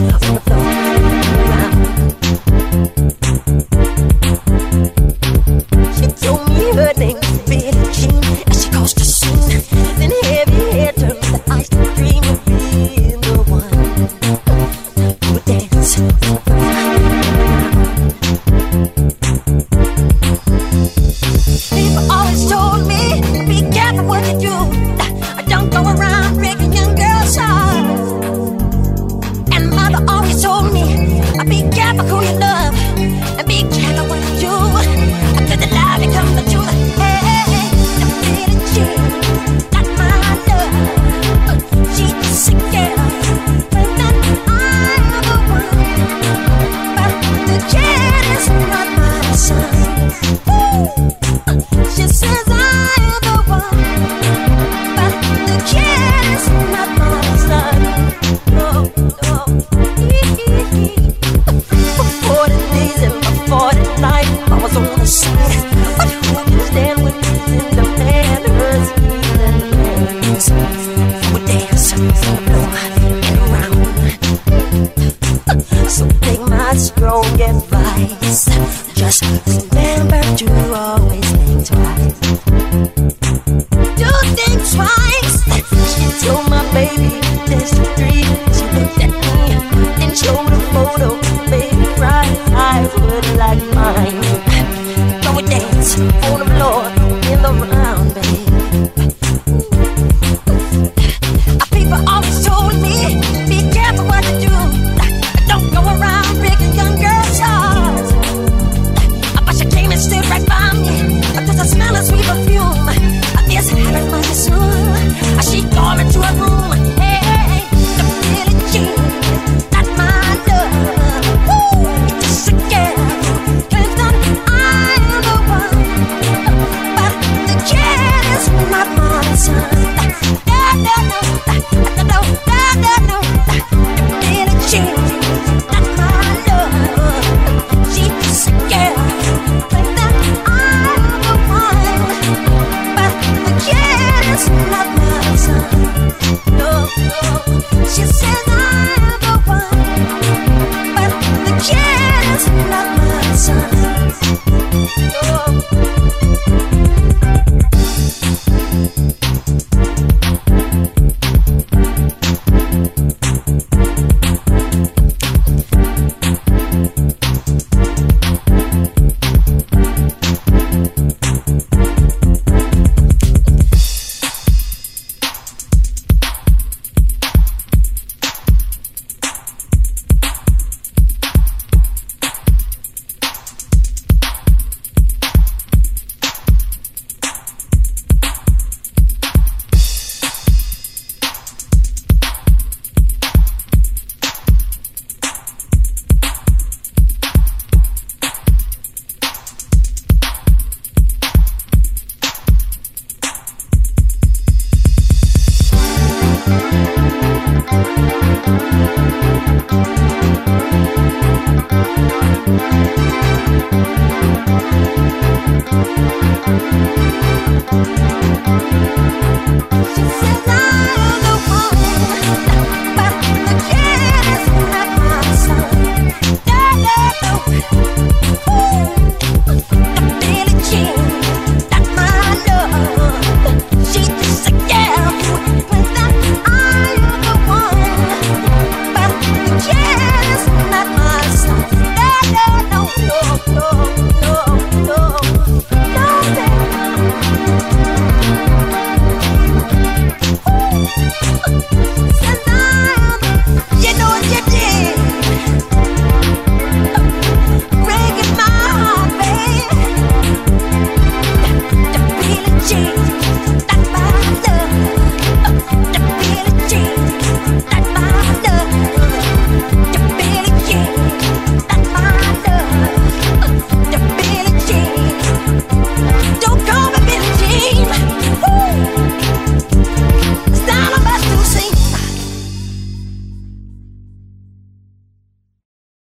Oh. don't. Just remember to always think twice. Do think twice. She told my baby this three. She looked at me and showed a photo.